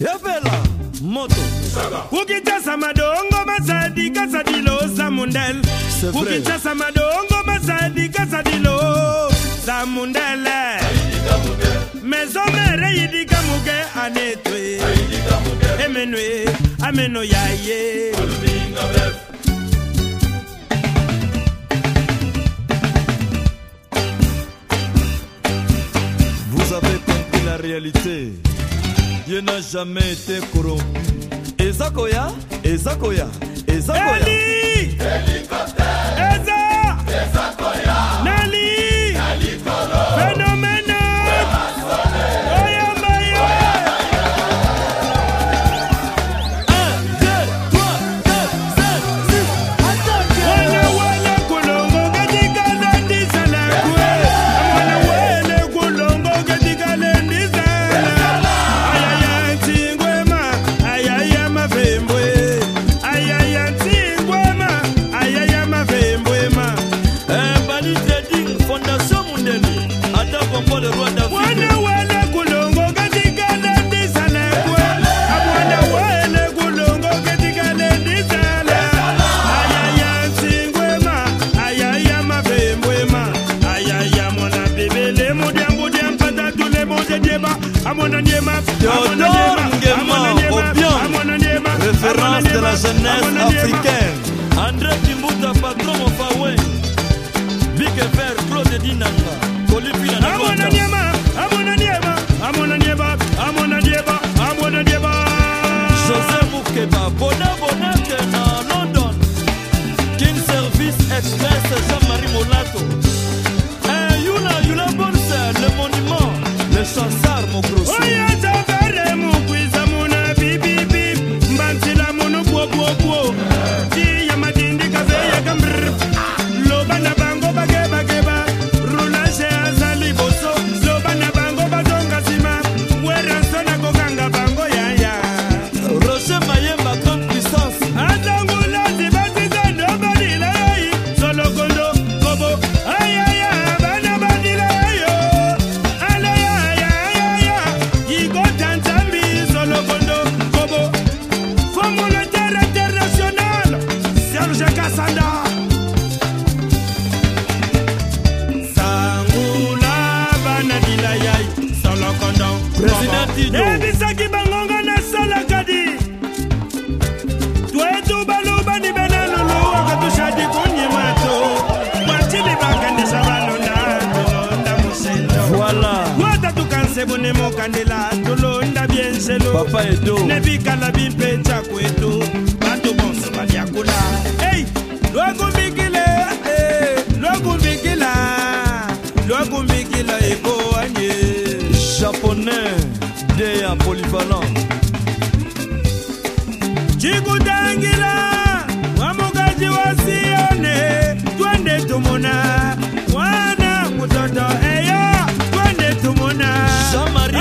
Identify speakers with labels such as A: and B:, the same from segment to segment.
A: yebela moto ukitasa madongo masadi kasadilo samundel ukitasa madongo masadi kasadilo samundele maison mère yidika muke anetoe emenue ameno yaye Vous avez compris la réalité. ye n'a jamais été corrompu eza koya eza koya eza koya jeunesse africaine. André Kimbuta, patron of Big Ever, Claude Dinanga. Amona Niema, Amona Amona Amona Amona José London. King Service Express, Jean-Marie Molato. Eh, le monument, le chansard, mon gros. Oh, yeah, nayebisaki bangonga nasalaka di twetu balubani bene lulu wakatushadi kunyima to mwatili bakendesa balonda tulonda musendo watatukanse bune mokandela tulonda bienselo ne bikala bimpetsa kwetu batu bonso babyakula ya polyvalent cikutangila mwamukaji wa siyone twende tumuna mwana mutoto eyo twende tumuna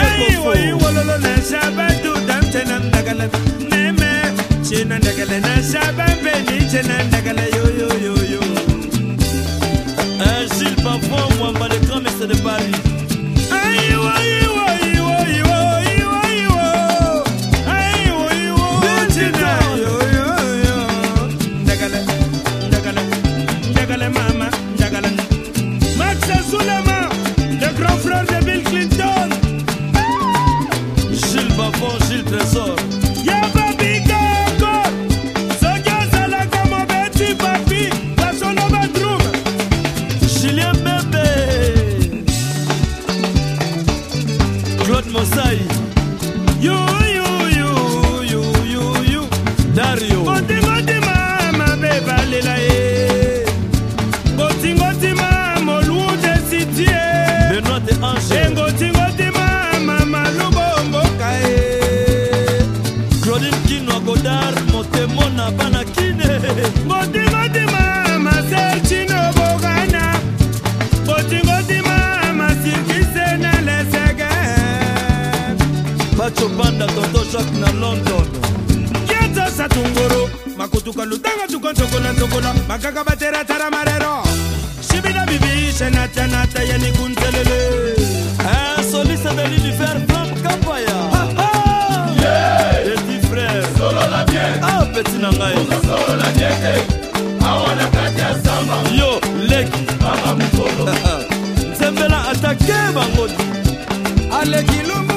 A: aiwoiwololo nashabatu damtena mdagale neme cina ndagalen na ndokono bakaka bateratara marero sibina bibi senatanata ya nikuntelele eh, soliste de l'univers Franck Kampaya petit frère ah petit na ngai yo leki nzembela atake bango aleki lumu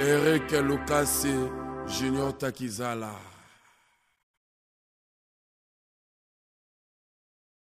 A: Eric Lucas Junior Takizala.